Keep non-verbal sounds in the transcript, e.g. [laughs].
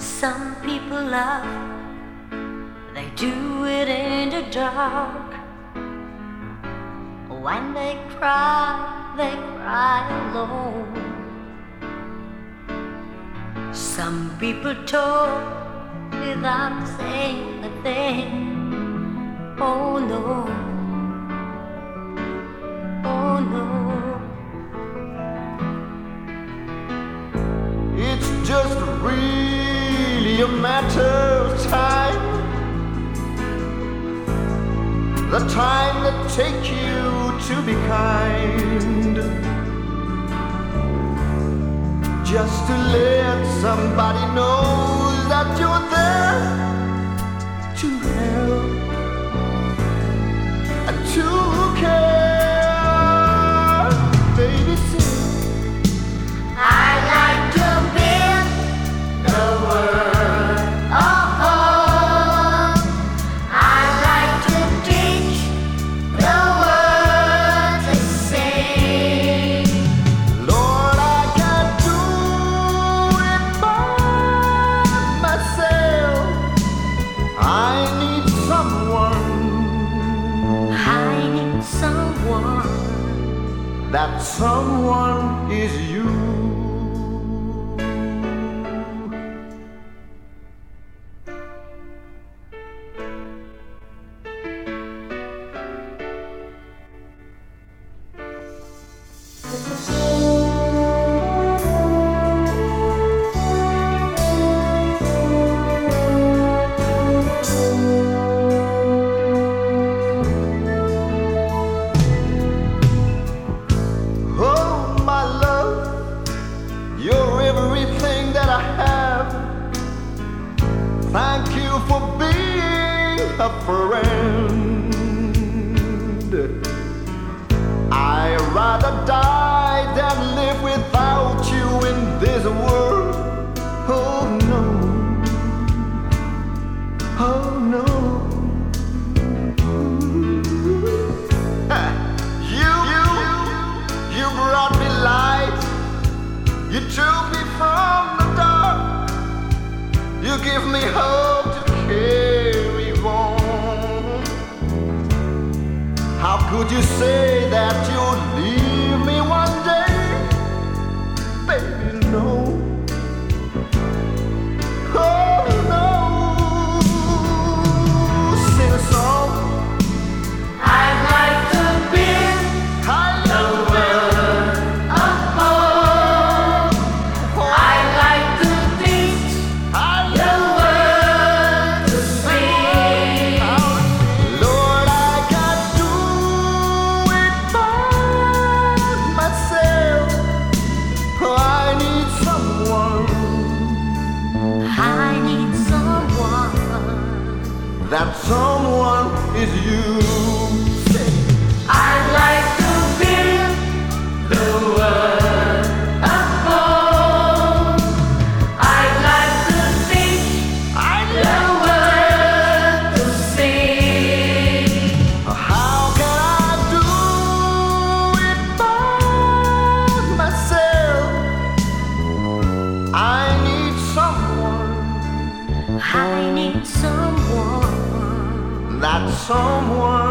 Some people love, they do it in the dark. When they cry, they cry alone. Some people talk without saying a thing. Oh no. Matter of time. The time that take you to be kind. Just to let somebody know that you're there to help That someone is you. Friend. I'd rather die than live without you in this world. Oh no, oh no. [laughs] You, you, you brought me light. You took me from the dark. You give me hope How could you say that someone